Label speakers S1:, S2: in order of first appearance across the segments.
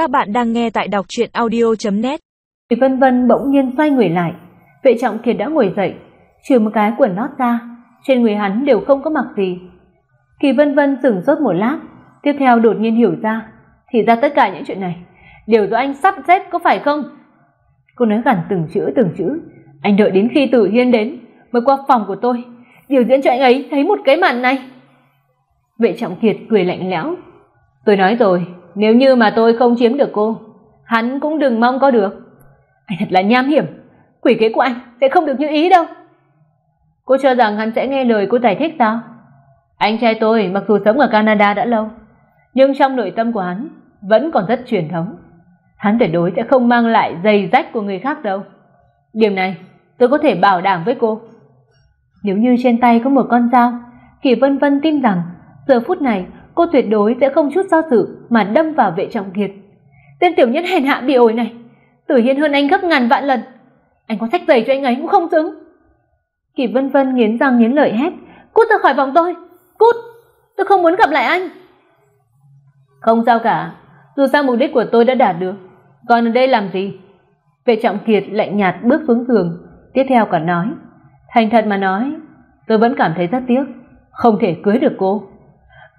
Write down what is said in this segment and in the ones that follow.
S1: Các bạn đang nghe tại đọc chuyện audio.net
S2: Vân Vân bỗng nhiên xoay người lại. Vệ trọng kiệt đã ngồi dậy, trừ một cái quần lót ra, trên người hắn đều không có mặc gì. Kỳ Vân Vân sửng sốt một lát, tiếp theo đột nhiên hiểu ra, thì ra tất cả những chuyện này đều do anh sắp xếp có phải không? Cô nói gần từng chữ từng chữ, anh đợi đến khi Tử Hiên đến mới qua phòng của tôi, điều diễn cho anh ấy thấy một cái màn này. Vệ Trọng Kiệt cười lạnh lẽo, tôi nói rồi, nếu như mà tôi không chiếm được cô, hắn cũng đừng mong có được. Anh thật là nham hiểm, quỷ kế của anh sẽ không được như ý đâu. Cô cho rằng hắn sẽ nghe lời cô giải thích sao? Anh trai tôi mặc dù sống ở Canada đã lâu, nhưng trong nội tâm của hắn vẫn còn rất truyền thống. Hắn tuyệt đối sẽ không mang lại giày rách của người khác đâu. Điểm này tôi có thể bảo đảm với cô. Nếu như trên tay có một con dao, Kỳ Vân Vân tin rằng giờ phút này cô tuyệt đối sẽ không chút do dự mà đâm vào vệ trọng kiệt. Tên tiểu nhân hèn hạ bị ổi này, Tử Hiên hơn anh gấp ngàn vạn lần. Anh có sách giày cho anh ấy cũng không xứng. Kỳ Vân Vân nghiến răng nghiến lợi hét, "Cút ra khỏi vòng tôi, cút, tôi không muốn gặp lại anh." Không sao cả, dù sao mục đích của tôi đã đạt được, còn ở đây làm gì? Vệ Trọng Kiệt lạnh nhạt bước xuống giường, tiếp theo còn nói, thành thật mà nói, tôi vẫn cảm thấy rất tiếc, không thể cưới được cô.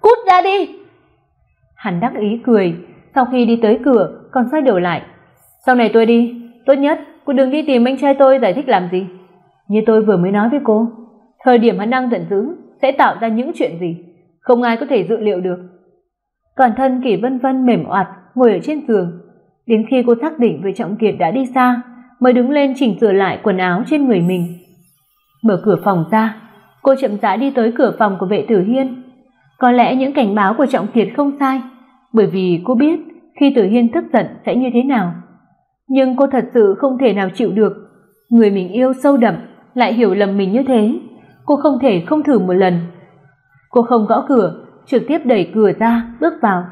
S2: Cút ra đi! Hắn đắc ý cười, sau khi đi tới cửa còn xoay đầu lại. Sau này tôi đi, tốt nhất cô đừng đi tìm anh trai tôi giải thích làm gì. Như tôi vừa mới nói với cô, thời điểm hắn đang giận dữ sẽ tạo ra những chuyện gì, không ai có thể dự liệu được. Toàn thân Kỷ Vân Vân mềm oặt ngồi ở trên giường, đến khi cô xác định về Trọng Kiệt đã đi xa, mới đứng lên chỉnh sửa lại quần áo trên người mình. Mở cửa phòng ra, cô chậm rãi đi tới cửa phòng của vệ tử Hiên. Có lẽ những cảnh báo của Trọng Kiệt không sai, bởi vì cô biết khi Tử Hiên tức giận sẽ như thế nào. Nhưng cô thật sự không thể nào chịu được, người mình yêu sâu đậm lại hiểu lầm mình như thế, cô không thể không thử một lần. Cô không gõ cửa, trực tiếp đẩy cửa ra, bước vào.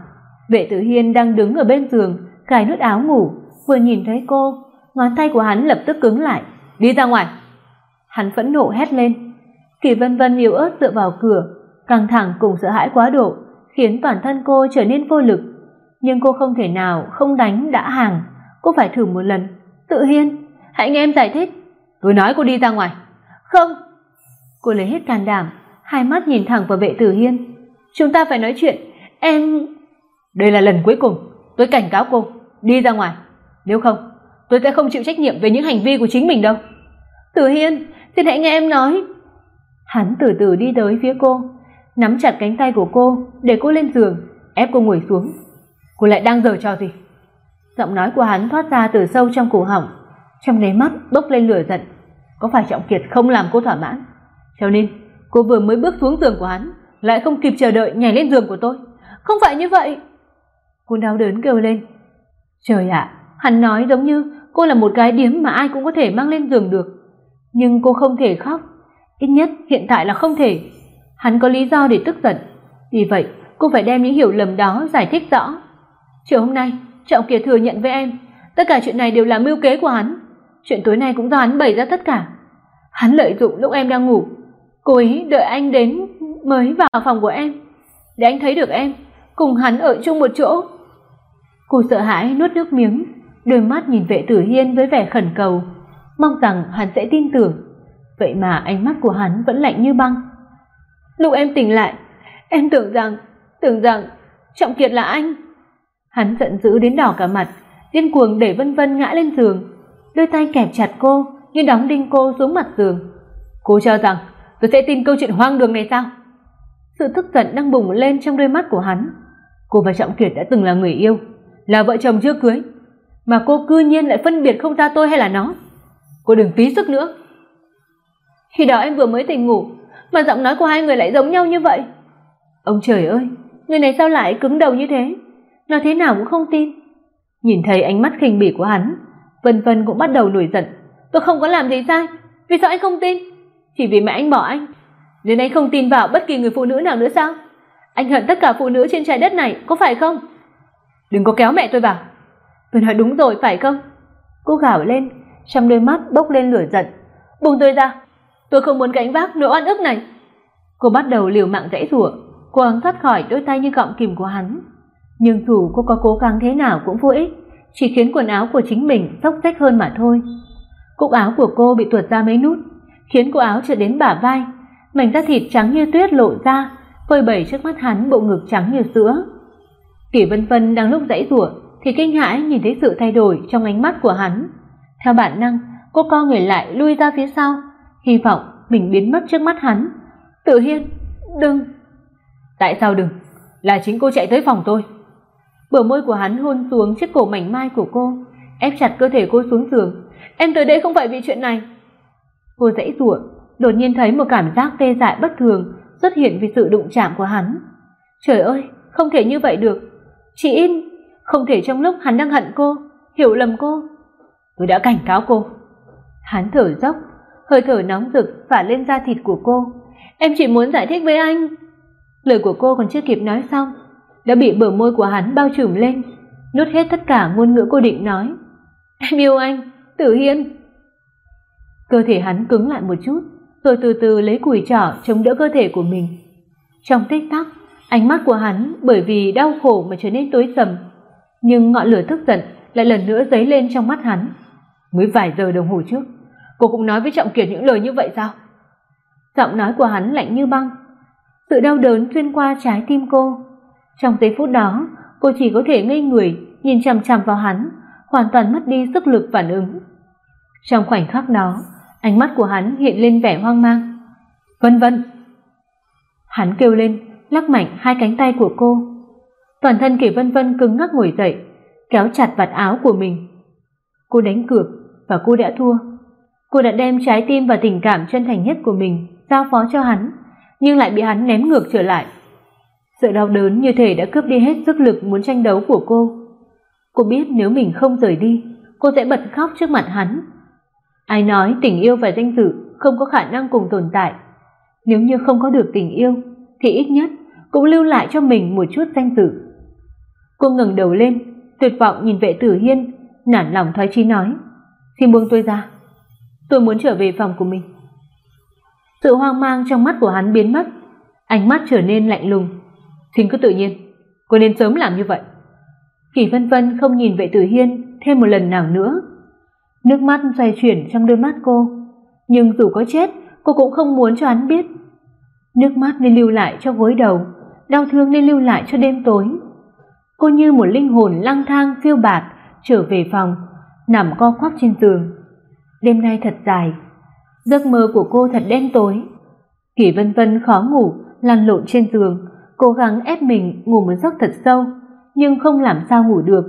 S2: Vệ Tử Hiên đang đứng ở bên giường, cài nút áo ngủ, vừa nhìn thấy cô, ngón tay của hắn lập tức cứng lại, "Đi ra ngoài." Hắn phẫn nộ hét lên. Kỳ Vân Vân yếu ớt dựa vào cửa, căng thẳng cùng sợ hãi quá độ, khiến toàn thân cô trở nên vô lực. Nhưng cô không thể nào không đánh đã hàng, cô phải thử một lần. "Tự Hiên, hãy nghe em giải thích." "Tôi nói cô đi ra ngoài." "Không." Cô lấy hết can đảm, hai mắt nhìn thẳng vào Vệ Tử Hiên. "Chúng ta phải nói chuyện, em..." "Đây là lần cuối cùng, tôi cảnh cáo cô, đi ra ngoài, nếu không, tôi sẽ không chịu trách nhiệm về những hành vi của chính mình đâu." "Tử Hiên, xin hãy nghe em nói." Hắn từ từ đi tới phía cô, nắm chặt cánh tay của cô để cô lên giường, ép cô ngồi xuống. "Cô lại đang giở trò gì?" Giọng nói của hắn thoát ra từ sâu trong cổ họng, trong đáy mắt bốc lên lửa giận. Có phải Trọng Kiệt không làm cô thỏa mãn? Cho nên, cô vừa mới bước xuống giường của hắn, lại không kịp chờ đợi nhảy lên giường của tôi. Không phải như vậy. Cô đau đớn kêu lên. Trời ạ, hắn nói giống như cô là một cái điếm mà ai cũng có thể mang lên giường được. Nhưng cô không thể khóc, ít nhất hiện tại là không thể. Hắn có lý do để tức giận, vì vậy cô phải đem những hiểu lầm đó giải thích rõ. Chiều hôm nay, Trọng Kiệt thừa nhận với em, tất cả chuyện này đều là mưu kế của hắn. Chuyện tối nay cũng do hắn bày ra tất cả. Hắn lợi dụng lúc em đang ngủ, cố ý đợi anh đến mới vào phòng của em, để anh thấy được em cùng hắn ở chung một chỗ. Cô sợ hãi nuốt nước miếng, đôi mắt nhìn Vệ Tử Hiên với vẻ khẩn cầu, mong rằng hắn sẽ tin tưởng. Vậy mà ánh mắt của hắn vẫn lạnh như băng. Lúc em tỉnh lại, em tưởng rằng, tưởng rằng Trọng Kiệt là anh. Hắn giận dữ đến đỏ cả mặt, điên cuồng đẩy Vân Vân ngã lên giường, đôi tay kẹp chặt cô như đóng đinh cô xuống mặt giường. Cô cho rằng tôi sẽ tin câu chuyện hoang đường này sao? Sự tức giận đang bùng lên trong đôi mắt của hắn. Cô và Trọng Kiệt đã từng là người yêu, là vợ chồng chưa cưới, mà cô cư nhiên lại phân biệt không ra tôi hay là nó. Cô đừng phí sức nữa. Khi đó em vừa mới tỉnh ngủ, mà giọng nói của hai người lại giống nhau như vậy. Ông trời ơi, người này sao lại cứng đầu như thế? Nói thế nào cũng không tin. Nhìn thấy ánh mắt khinh bỉ của hắn, Vân Vân cũng bắt đầu nổi giận. Tôi không có làm gì sai, vì sao anh không tin? Chỉ vì mẹ anh bỏ anh, nên anh không tin vào bất kỳ người phụ nữ nào nữa sao? Anh hận tất cả phụ nữ trên trái đất này, có phải không? Đừng có kéo mẹ tôi vào. Tôi nói đúng rồi, phải không? Cô gào lên, trong đôi mắt bốc lên lửa giận. Buông tôi ra, tôi không muốn gánh vác nỗi oan ức này. Cô bắt đầu liều mạng giãy rủa, cố gắng thoát khỏi đôi tay như gọng kìm của hắn. Nhưng dù cô có cố gắng thế nào cũng vô ích, chỉ khiến quần áo của chính mình xốc xếch hơn mà thôi. Cúc áo của cô bị tuột ra mấy nút, khiến cô áo trở đến bả vai, mảnh da thịt trắng như tuyết lộ ra, phơi bày trước mắt hắn bộ ngực trắng như sữa. Kỷ Vân Vân đang lúc giãy rủa thì kinh hãi nhìn thấy sự thay đổi trong ánh mắt của hắn. Theo bản năng, cô co người lại lui ra phía sau, hy vọng mình biến mất trước mắt hắn. Tự Hiên, đừng. Tại sao đừng? Là chính cô chạy tới phòng tôi. Bờ môi của hắn hôn xuống chiếc cổ mảnh mai của cô, ép chặt cơ thể cô xuống giường. Em tới đây không phải vì chuyện này. Cô dãy dụa, đột nhiên thấy một cảm giác tê dại bất thường xuất hiện vì sự đụng chạm của hắn. Trời ơi, không thể như vậy được. Chị In, không thể trong lúc hắn đang hận cô, hiểu lầm cô. Tôi đã cảnh cáo cô. Hắn thở dốc, hơi thở nóng rực phả lên da thịt của cô. Em chỉ muốn giải thích với anh. Lời của cô còn chưa kịp nói xong, đã bị bờ môi của hắn bao trùm lên, nuốt hết tất cả ngôn ngữ cô định nói. Em yêu anh, Tử Hiên. Cơ thể hắn cứng lại một chút, rồi từ từ lấy cùi chỏ chống đỡ cơ thể của mình. Trong tích tắc, ánh mắt của hắn bởi vì đau khổ mà trở nên tối sầm, nhưng ngọn lửa tức giận lại lần nữa dấy lên trong mắt hắn. Mới vài giờ đồng hồ trước, cô cũng nói với Trọng Kiệt những lời như vậy sao? Giọng nói của hắn lạnh như băng. Sự đau đớn xuyên qua trái tim cô. Trong giây phút đó, cô chỉ có thể ngây người nhìn chằm chằm vào hắn, hoàn toàn mất đi sức lực phản ứng. Trong khoảnh khắc đó, ánh mắt của hắn hiện lên vẻ hoang mang. "Vân Vân." Hắn kêu lên, lắc mạnh hai cánh tay của cô. Toàn thân Kỷ Vân Vân cứng ngắc ngồi dậy, kéo chặt vạt áo của mình. Cô đánh cược và cô đã thua. Cô đã đem trái tim và tình cảm chân thành nhất của mình giao phó cho hắn, nhưng lại bị hắn ném ngược trở lại. Sự đau đớn như thể đã cướp đi hết sức lực muốn tranh đấu của cô. Cô biết nếu mình không rời đi, cô sẽ bật khóc trước mặt hắn. Ai nói tình yêu và danh dự không có khả năng cùng tồn tại? Nếu như không có được tình yêu, thì ít nhất cũng lưu lại cho mình một chút danh dự. Cô ngẩng đầu lên, tuyệt vọng nhìn vệ tử hiên, nản lòng thoái chí nói: "Xin buông tôi ra, tôi muốn trở về phòng của mình." Sự hoang mang trong mắt của hắn biến mất, ánh mắt trở nên lạnh lùng. thính cứ tự nhiên, cô nên sớm làm như vậy." Kỳ Vân Vân không nhìn vệ tử hiên thêm một lần nào nữa. Nước mắt xoay chuyển trong đôi mắt cô, nhưng dù có chết, cô cũng không muốn cho hắn biết. Nước mắt nên lưu lại cho gối đầu, đau thương nên lưu lại cho đêm tối. Cô như một linh hồn lang thang phiêu bạt trở về phòng, nằm co quắp trên giường. Đêm nay thật dài, giấc mơ của cô thật đen tối. Kỷ Vân Vân khó ngủ, lăn lộn trên giường, cố gắng ép mình ngủ một giấc thật sâu, nhưng không làm sao ngủ được.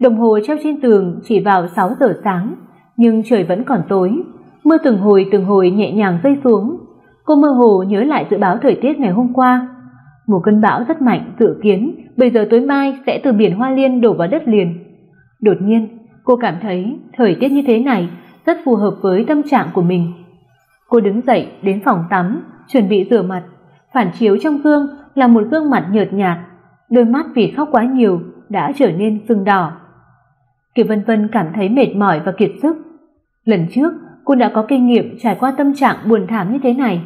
S2: Đồng hồ treo trên tường chỉ vào 6 giờ sáng, nhưng trời vẫn còn tối, mưa từng hồi từng hồi nhẹ nhàng rơi xuống. Cô mơ hồ nhớ lại dự báo thời tiết ngày hôm qua. Một cơn bão rất mạnh dự kiến bây giờ tối mai sẽ từ biển Hoa Liên đổ vào đất liền. Đột nhiên, cô cảm thấy thời tiết như thế này rất phù hợp với tâm trạng của mình. Cô đứng dậy đến phòng tắm, chuẩn bị rửa mặt, phản chiếu trong gương là một gương mặt nhợt nhạt, đôi mắt vì khóc quá nhiều đã trở nên sưng đỏ. Kiều Vân Vân cảm thấy mệt mỏi và kiệt sức. Lần trước, cô đã có kinh nghiệm trải qua tâm trạng buồn thảm như thế này,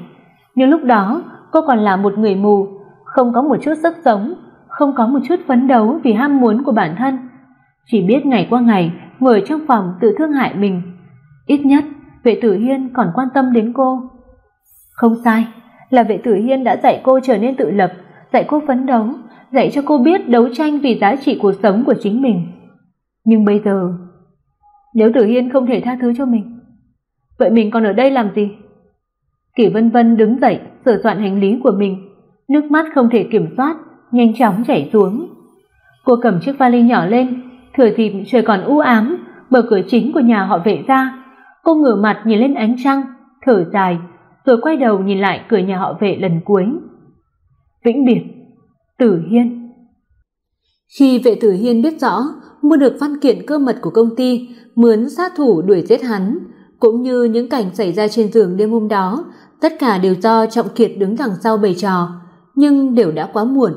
S2: nhưng lúc đó cô còn là một người mù, không có một chút sức sống, không có một chút phấn đấu vì ham muốn của bản thân, chỉ biết ngày qua ngày ngồi trong phòng tự thương hại mình. Ít nhất, Vệ Tử Hiên còn quan tâm đến cô. Không sai, là Vệ Tử Hiên đã dạy cô trở nên tự lập, dạy cô phấn đấu, dạy cho cô biết đấu tranh vì giá trị cuộc sống của chính mình. Nhưng bây giờ, nếu Tử Hiên không thể tha thứ cho mình, vậy mình còn ở đây làm gì? Kỷ Vân Vân đứng dậy, sửa soạn hành lý của mình, nước mắt không thể kiểm soát, nhanh chóng chảy xuống. Cô cầm chiếc vali nhỏ lên, thừa dịp trời còn u ám, mở cửa chính của nhà họ Vệ ra. Cô ngửa mặt nhìn lên ánh trăng, thở dài, rồi quay đầu nhìn lại cửa nhà họ Vệ lần cuối. Vĩnh biệt, Tử Hiên. Khi Vệ Tử Hiên biết rõ mua được văn kiện cơ mật của công ty, mướn sát thủ đuổi giết hắn, cũng như những cảnh xảy ra trên giường đêm hôm đó, tất cả đều do Trọng Kiệt đứng đằng sau bày trò, nhưng đều đã quá muộn.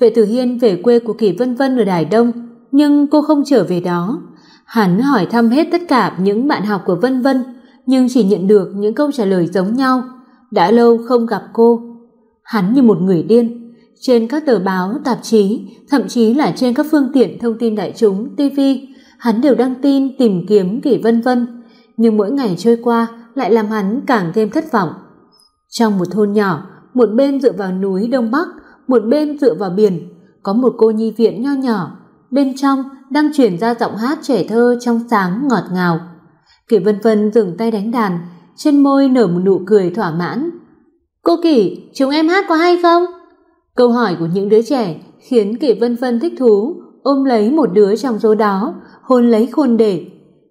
S2: Vệ Tử Hiên về quê của Kỳ Vân Vân ở Đài Đông, nhưng cô không trở về đó. Hắn hỏi thăm hết tất cả những bạn học của Vân Vân, nhưng chỉ nhận được những câu trả lời giống nhau. Đã lâu không gặp cô. Hắn như một người điên, trên các tờ báo, tạp chí, thậm chí là trên các phương tiện thông tin đại chúng, TV, hắn đều đăng tin tìm kiếm Kỷ Vân Vân, nhưng mỗi ngày trôi qua lại làm hắn càng thêm thất vọng. Trong một thôn nhỏ, một bên dựa vào núi đông bắc, một bên dựa vào biển, có một cô nhi viện nho nhỏ, bên trong đang truyền ra giọng hát trẻ thơ trong sáng ngọt ngào. Kỷ Vân Vân dừng tay đánh đàn, trên môi nở một nụ cười thỏa mãn. "Cô Kỷ, chúng em hát có hay không?" Câu hỏi của những đứa trẻ khiến Kỷ Vân Vân thích thú, ôm lấy một đứa trong số đó, hôn lấy khuôn để.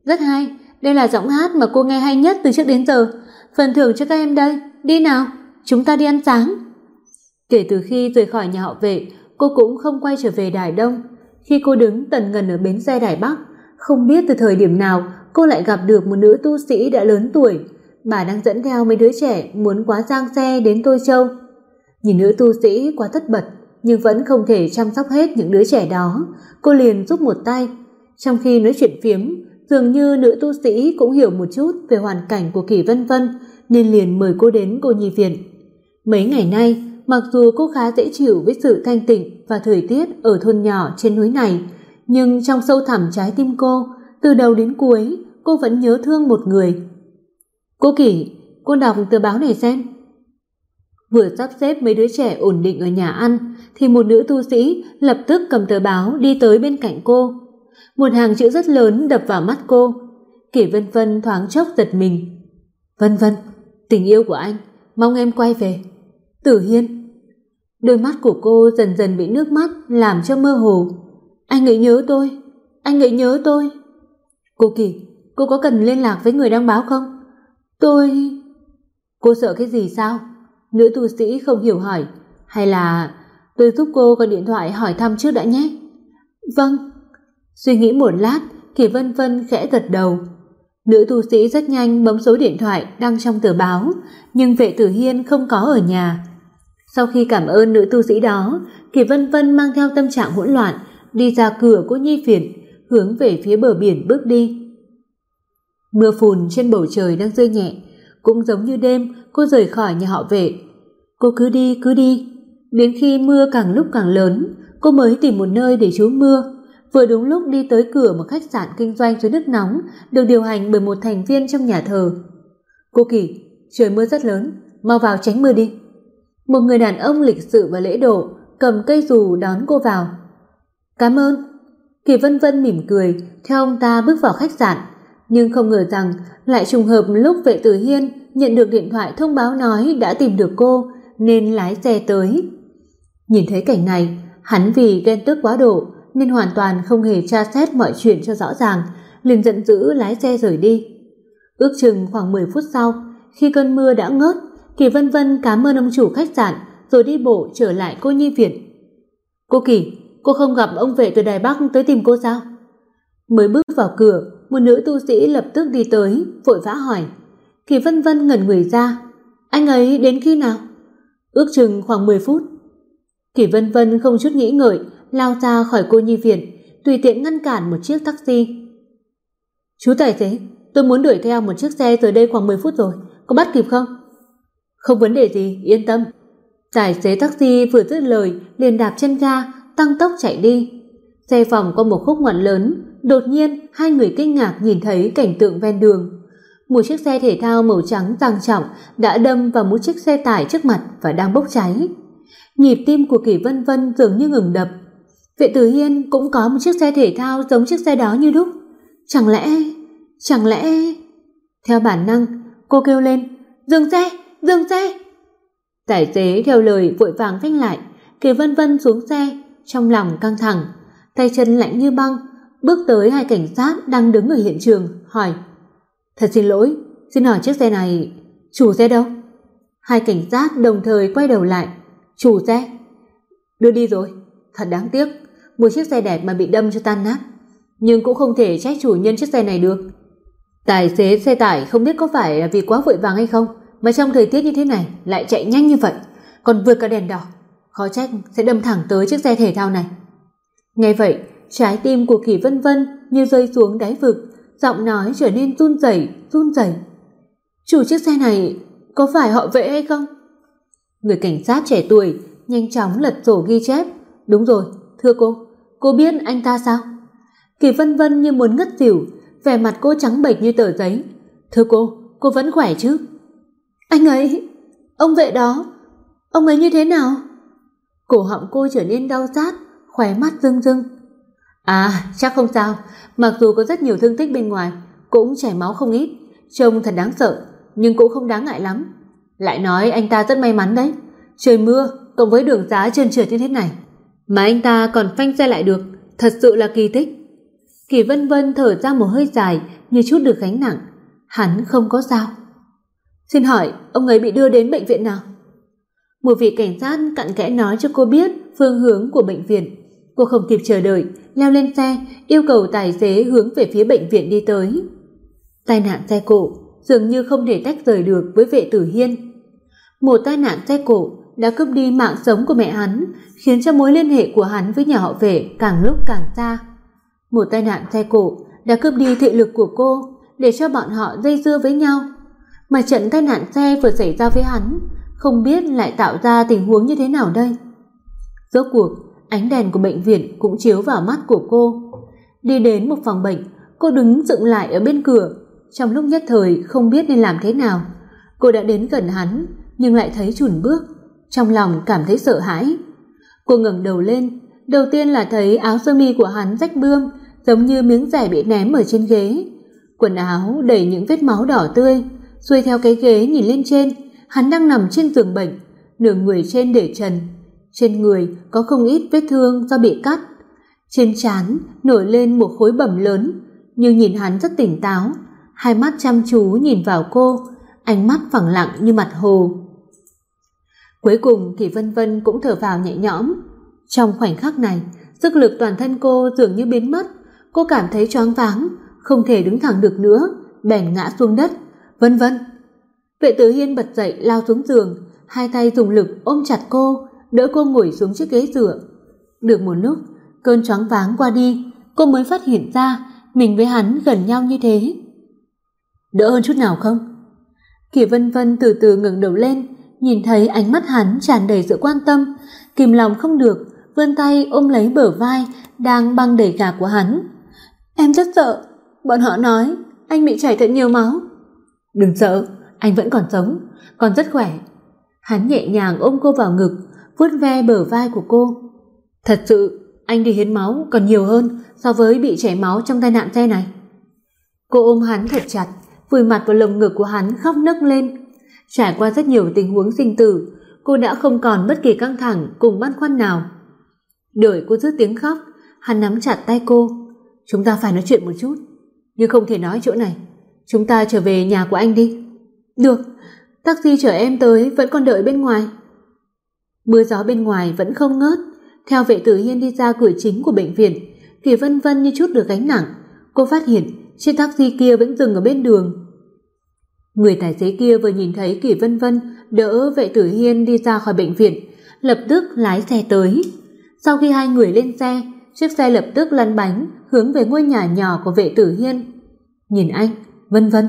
S2: "Rất hay, đây là giọng hát mà cô nghe hay nhất từ trước đến giờ, phần thưởng cho các em đây, đi nào, chúng ta đi ăn sáng." Kể từ khi rời khỏi nhà họ Vệ, cô cũng không quay trở về Đài Đông. Khi cô đứng tần ngần ở bến xe Đài Bắc, không biết từ thời điểm nào cô lại gặp được một nữ tu sĩ đã lớn tuổi, bà đang dẫn theo mấy đứa trẻ muốn quá giang xe đến Tô Châu. Nhìn nữ tu sĩ quá tất bật, nhưng vẫn không thể chăm sóc hết những đứa trẻ đó, cô liền giúp một tay. Trong khi nói chuyện phiếm, dường như nữ tu sĩ cũng hiểu một chút về hoàn cảnh của Kỳ Vân Vân, nên liền mời cô đến cô nhi viện. Mấy ngày nay, mặc dù cô khá dễ chịu với sự thanh tịnh và thời tiết ở thôn nhỏ trên núi này, nhưng trong sâu thẳm trái tim cô, từ đầu đến cuối, cô vẫn nhớ thương một người. "Cô Kỷ, cô đọc tờ báo này xem." Vừa sắp xếp mấy đứa trẻ ổn định ở nhà ăn thì một nữ tu sĩ lập tức cầm tờ báo đi tới bên cạnh cô. Một hàng chữ rất lớn đập vào mắt cô. Kỷ Vân Vân thoáng chốc giật mình. "Vân Vân, tình yêu của anh, mong em quay về." Tử Hiên. Đôi mắt của cô dần dần bị nước mắt làm cho mơ hồ. Anh ấy nhớ tôi, anh ấy nhớ tôi. Cô Kỳ, cô có cần liên lạc với người đăng báo không? Tôi... Cô sợ cái gì sao? Nữ tu sĩ không hiểu hỏi. Hay là tôi giúp cô gọi điện thoại hỏi thăm trước đã nhé? Vâng. Suy nghĩ một lát, Kỳ Vân Vân khẽ gật đầu. Nữ tu sĩ rất nhanh bấm số điện thoại đăng trong tờ báo, nhưng vệ tử hiên không có ở nhà. Sau khi cảm ơn nữ tu sĩ đó, Kỳ Vân Vân mang theo tâm trạng hỗn loạn, đi ra cửa của Nhi Phiền, hướng về phía bờ biển bước đi. Mưa phùn trên bầu trời đang rơi nhẹ, cũng giống như đêm cô rời khỏi nhà họ Vệ. Cô cứ đi cứ đi, đến khi mưa càng lúc càng lớn, cô mới tìm một nơi để trú mưa. Vừa đúng lúc đi tới cửa một khách sạn kinh doanh suối nước nóng được điều hành bởi một thành viên trong nhà thờ. "Cô Kỳ, trời mưa rất lớn, mau vào tránh mưa đi." Một người đàn ông lịch sự và lễ độ cầm cây dù đón cô vào. "Cảm ơn." Kỳ Vân Vân mỉm cười, theo ông ta bước vào khách sạn, nhưng không ngờ rằng lại trùng hợp lúc Vệ Tử Hiên nhận được điện thoại thông báo nói đã tìm được cô nên lái xe tới. Nhìn thấy cảnh này, hắn vì ghen tức quá độ nên hoàn toàn không hề tra xét mọi chuyện cho rõ ràng, liền giận dữ lái xe rời đi. Ước chừng khoảng 10 phút sau, khi cơn mưa đã ngớt, Kỳ Vân Vân cảm ơn ông chủ khách sạn rồi đi bộ trở lại cô nhi viện. "Cô Kỳ, cô không gặp ông vệ từ Đài Bắc tới tìm cô sao?" Mới bước vào cửa, một nữ tu sĩ lập tức đi tới, vội vã hỏi. Kỳ Vân Vân ngẩn người ra, "Anh ấy đến khi nào?" "Ước chừng khoảng 10 phút." Kỳ Vân Vân không chút nghĩ ngợi, lao ra khỏi cô nhi viện, tùy tiện ngăn cản một chiếc taxi. "Chú tài xế, tôi muốn đuổi theo một chiếc xe tới đây khoảng 10 phút rồi, có bắt kịp không?" "Không vấn đề gì, yên tâm." Tài xế taxi vừa dứt lời, liền đạp chân ga, tăng tốc chạy đi. Xe phòng qua một khúc ngoặt lớn, đột nhiên hai người kinh ngạc nhìn thấy cảnh tượng ven đường. Một chiếc xe thể thao màu trắng sang trọng đã đâm vào một chiếc xe tải trước mặt và đang bốc cháy. Nhịp tim của Kỳ Vân Vân dường như ngừng đập. Vệ Tử Hiên cũng có một chiếc xe thể thao giống chiếc xe đó như đúc. Chẳng lẽ, chẳng lẽ... Theo bản năng, cô kêu lên, "Dừng xe, dừng xe!" Tài xế theo lời vội vàng phanh lại, Kỳ Vân Vân xuống xe, trong lòng căng thẳng, tay chân lạnh như băng, bước tới hai cảnh sát đang đứng ở hiện trường, hỏi: "Thật xin lỗi, xin hỏi chiếc xe này chủ xe đâu?" Hai cảnh sát đồng thời quay đầu lại, "Chủ xe?" "Đưa đi rồi, thật đáng tiếc, một chiếc xe đẹp mà bị đâm cho tan nát, nhưng cũng không thể trách chủ nhân chiếc xe này được." Tài xế xe tải không biết có phải vì quá vội vàng hay không, mà trong thời tiết như thế này lại chạy nhanh như vậy, còn vượt cả đèn đỏ, khó trách sẽ đâm thẳng tới chiếc xe thể thao này. Nghe vậy, trái tim của Kỳ Vân Vân như rơi xuống đáy vực, giọng nói trở nên run rẩy, run rẩy. Chủ chiếc xe này có phải họ vệ hay không? Người cảnh sát trẻ tuổi nhanh chóng lật sổ ghi chép. Đúng rồi, thưa cô, cô biết anh ta sao? Kỳ Vân Vân như muốn ngất xỉu, vẻ mặt cô trắng bệch như tờ giấy. Thưa cô, cô vẫn khỏe chứ? Anh ấy, ông vệ đó, ông ấy như thế nào? Cổ họng cô trở nên đau rát, khóe mắt rưng rưng. À, chắc không sao, mặc dù có rất nhiều thương tích bên ngoài, cũng chảy máu không ít, trông thật đáng sợ, nhưng cũng không đáng ngại lắm. Lại nói anh ta rất may mắn đấy, trời mưa cộng với đường giá trơn trượt như thế này, mà anh ta còn phanh xe lại được, thật sự là kỳ tích. Kỳ Vân Vân thở ra một hơi dài như chút được gánh nặng, hắn không có sao. Xin hỏi, ông ấy bị đưa đến bệnh viện nào? Một vị cảnh sát cặn kẽ nói cho cô biết phương hướng của bệnh viện. Cô không kịp chờ đợi, leo lên xe, yêu cầu tài xế hướng về phía bệnh viện đi tới. Tai nạn xe cộ dường như không thể tách rời được với vệ tử Hiên. Một tai nạn xe cộ đã cướp đi mạng sống của mẹ hắn, khiến cho mối liên hệ của hắn với nhà họ vệ càng lúc càng xa. Một tai nạn xe cộ đã cướp đi thị lực của cô, để cho bọn họ dây dưa với nhau. Mà trận tai nạn xe vừa xảy ra với hắn, không biết lại tạo ra tình huống như thế nào đây. Rốt cuộc, ánh đèn của bệnh viện cũng chiếu vào mắt của cô. Đi đến một phòng bệnh, cô đứng dựng lại ở bên cửa, trong lúc nhất thời không biết nên làm thế nào. Cô đã đến gần hắn, nhưng lại thấy chùn bước, trong lòng cảm thấy sợ hãi. Cô ngẩng đầu lên, đầu tiên là thấy áo sơ mi của hắn rách bươm, giống như miếng rẻ bị ném ở trên ghế. Quần áo đầy những vết máu đỏ tươi, xuôi theo cái ghế nhìn lên trên, hắn đang nằm trên giường bệnh, nửa người trên để trần, trên người có không ít vết thương do bị cắt. Trên trán nổi lên một khối bầm lớn, nhưng nhìn hắn rất tỉnh táo, hai mắt chăm chú nhìn vào cô, ánh mắt phẳng lặng như mặt hồ. Cuối cùng thì Vân Vân cũng thở vào nhẹ nhõm. Trong khoảnh khắc này, sức lực toàn thân cô dường như biến mất, cô cảm thấy choáng váng, không thể đứng thẳng được nữa, bèn ngã xuống đất. "Vân Vân!" Vệ Tử Hiên bật dậy lao xuống giường, hai tay dùng lực ôm chặt cô, đỡ cô ngồi xuống chiếc ghế dựa. Được một lúc, cơn choáng váng qua đi, cô mới phát hiện ra mình với hắn gần nhau như thế. Đỡ hơn chút nào không? Kỳ Vân Vân từ từ ngẩng đầu lên, nhìn thấy ánh mắt hắn tràn đầy sự quan tâm, kìm lòng không được, vươn tay ôm lấy bờ vai đang băng đầy gà của hắn. Em rất sợ, bọn họ nói anh bị chảy thật nhiều máu. Đừng sợ, anh vẫn còn sống, còn rất khỏe. Hắn nhẹ nhàng ôm cô vào ngực, vuốt ve bờ vai của cô. Thật sự, anh đi hiến máu còn nhiều hơn so với bị chảy máu trong tai nạn xe này. Cô ôm hắn thật chặt, vùi mặt vào lồng ngực của hắn khóc nấc lên. Trải qua rất nhiều tình huống sinh tử, cô đã không còn bất kỳ căng thẳng cùng băn khoăn nào. Đợi cô dứt tiếng khóc, hắn nắm chặt tay cô. Chúng ta phải nói chuyện một chút, nhưng không thể nói chỗ này. Chúng ta trở về nhà của anh đi. Được, taxi chở em tới vẫn còn đợi bên ngoài. Mưa gió bên ngoài vẫn không ngớt, theo vệ tử hiên đi ra cửa chính của bệnh viện, Kỳ Vân Vân như chút được gánh nặng, cô phát hiện chiếc taxi kia vẫn dừng ở bên đường. Người tài xế kia vừa nhìn thấy Kỳ Vân Vân đỡ vệ tử hiên đi ra khỏi bệnh viện, lập tức lái xe tới. Sau khi hai người lên xe, chiếc xe lập tức lăn bánh hướng về ngôi nhà nhỏ của vệ tử hiên. Nhìn anh, Vân Vân,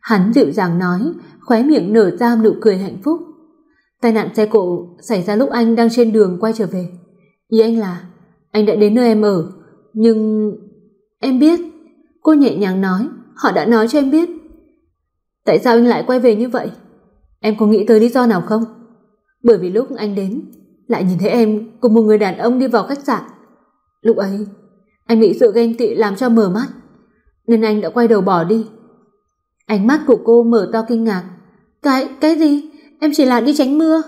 S2: hắn dịu dàng nói, khóe miệng nở ra nụ cười hạnh phúc. Tai nạn xe cộ xảy ra lúc anh đang trên đường quay trở về. Ý anh là anh đã đến nơi em ở, nhưng em biết, cô nhẹ nhàng nói, họ đã nói cho em biết. Tại sao anh lại quay về như vậy? Em có nghĩ tới lý do nào không? Bởi vì lúc anh đến, lại nhìn thấy em cùng một người đàn ông đi vào khách sạn. Lúc ấy, anh bị sự ghen tị làm cho mờ mắt, nên anh đã quay đầu bỏ đi. Ánh mắt của cô mở to kinh ngạc. Cái, cái gì? Em chỉ là đi tránh mưa.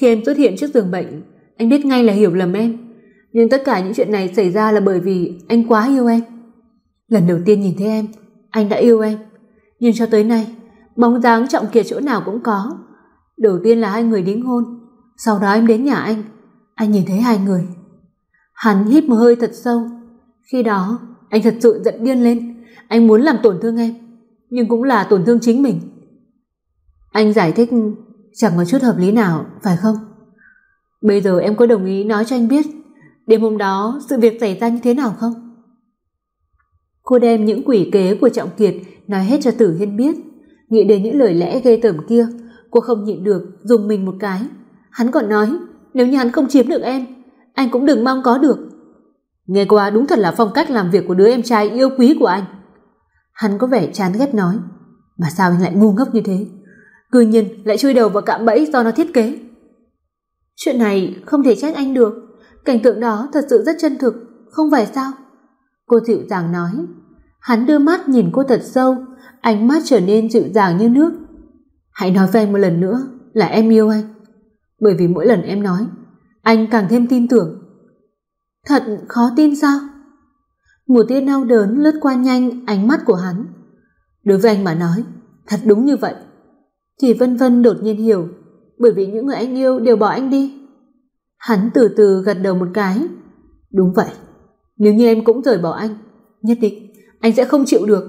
S2: Khi em xuất hiện trước giường bệnh, anh biết ngay là hiểu lầm em. Nhưng tất cả những chuyện này xảy ra là bởi vì anh quá yêu em. Lần đầu tiên nhìn thấy em, anh đã yêu em. Nhưng cho tới nay, bóng dáng trọng kiệt chỗ nào cũng có. Đầu tiên là hai người đính hôn, sau đó em đến nhà anh, anh nhìn thấy hai người. Hắn hít một hơi thật sâu. Khi đó, anh thật sự giận điên lên, anh muốn làm tổn thương em, nhưng cũng là tổn thương chính mình. Anh giải thích chẳng có chút hợp lý nào, phải không? Bây giờ em có đồng ý nói cho anh biết đêm hôm đó sự việc xảy ra như thế nào không? Cô đem những quỷ kế của Trọng Kiệt nói hết cho Tử Hiên biết, nghĩ đến những lời lẽ ghê tởm kia, cô không nhịn được dùng mình một cái. Hắn còn nói, nếu như hắn không chiếm được em, anh cũng đừng mong có được. Nghe qua đúng thật là phong cách làm việc của đứa em trai yêu quý của anh. Hắn có vẻ chán ghét nói, mà sao anh lại ngu ngốc như thế? Cư nhiên lại chui đầu vào cạm bẫy do nó thiết kế. Chuyện này không thể trách anh được, cảnh tượng đó thật sự rất chân thực, không phải sao? Cô dịu dàng nói. Hắn đưa mắt nhìn cô thật sâu, ánh mắt trở nên dịu dàng như nước. Hãy nói với anh một lần nữa là em yêu anh. Bởi vì mỗi lần em nói, anh càng thêm tin tưởng. Thật khó tin sao? Một tia đau đớn lướt qua nhanh ánh mắt của hắn. Đối với anh mà nói, thật đúng như vậy. Thì Vân Vân đột nhiên hiểu, bởi vì những người anh yêu đều bỏ anh đi. Hắn từ từ gật đầu một cái. Đúng vậy, nếu như em cũng rời bỏ anh, nhất định anh sẽ không chịu được.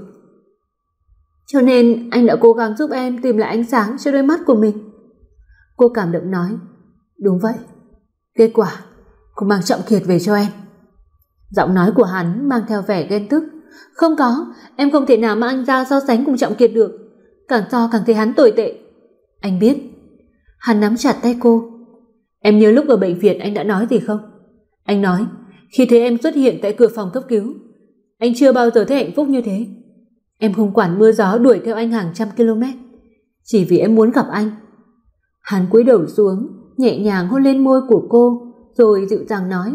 S2: Cho nên anh đã cố gắng giúp em tìm lại ánh sáng cho đôi mắt của mình. Cô cảm động nói, đúng vậy. Kết quả, cô mang Trọng Kiệt về cho em. Giọng nói của hắn mang theo vẻ ghen tức. Không có, em không thể nào mà anh ra so sánh cùng Trọng Kiệt được. Càng so càng thấy hắn tồi tệ. Anh biết. Hắn nắm chặt tay cô. Em nhớ lúc ở bệnh viện anh đã nói gì không? Anh nói, khi thấy em xuất hiện tại cửa phòng cấp cứu, anh chưa bao giờ thấy hạnh phúc như thế. Em không quản mưa gió đuổi theo anh hàng trăm km, chỉ vì em muốn gặp anh. Hắn cúi đầu xuống, nhẹ nhàng hôn lên môi của cô, rồi dịu dàng nói: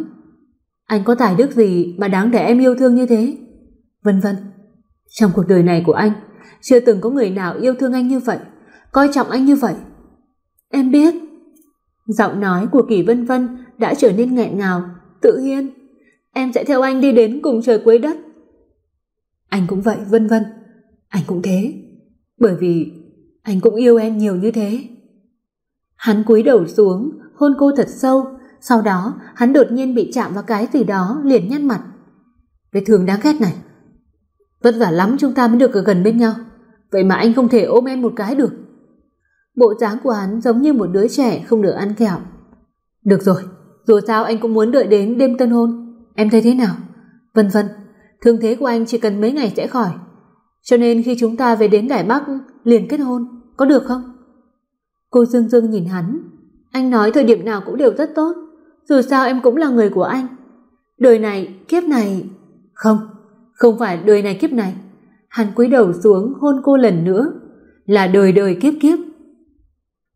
S2: "Anh có tài đức gì mà đáng để em yêu thương như thế?" Vân vân. Trong cuộc đời này của anh, chưa từng có người nào yêu thương anh như vậy, coi trọng anh như vậy. Em biết. Giọng nói của Kỳ Vân Vân đã trở nên nghẹn ngào, tự hiên. Em sẽ theo anh đi đến cùng trời cuối đất. Anh cũng vậy, Vân Vân. Anh cũng thế. Bởi vì anh cũng yêu em nhiều như thế. Hắn cúi đầu xuống, hôn cô thật sâu, sau đó hắn đột nhiên bị chạm vào cái gì đó liền nhăn mặt. Cái thường đáng ghét này. Vất vả lắm chúng ta mới được ở gần bên nhau, vậy mà anh không thể ôm em một cái được. Bộ dáng của hắn giống như một đứa trẻ không được ăn kẹo. Được rồi, dù sao anh cũng muốn đợi đến đêm tân hôn, em thấy thế nào? Vân vân, thương thế của anh chỉ cần mấy ngày sẽ khỏi. Cho nên khi chúng ta về đến Đài Bắc liền kết hôn, có được không? Cô Dương Dương nhìn hắn, anh nói thời điểm nào cũng đều rất tốt, dù sao em cũng là người của anh. Đời này, kiếp này... Không, không phải đời này kiếp này. Hắn cúi đầu xuống hôn cô lần nữa, là đời đời kiếp kiếp.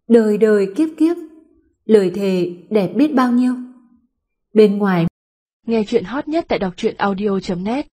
S2: Đời đời kiếp kiếp, lời thề đẹp biết bao nhiêu. Bên ngoài
S1: Nghe chuyện hot nhất tại đọc truyện audio.net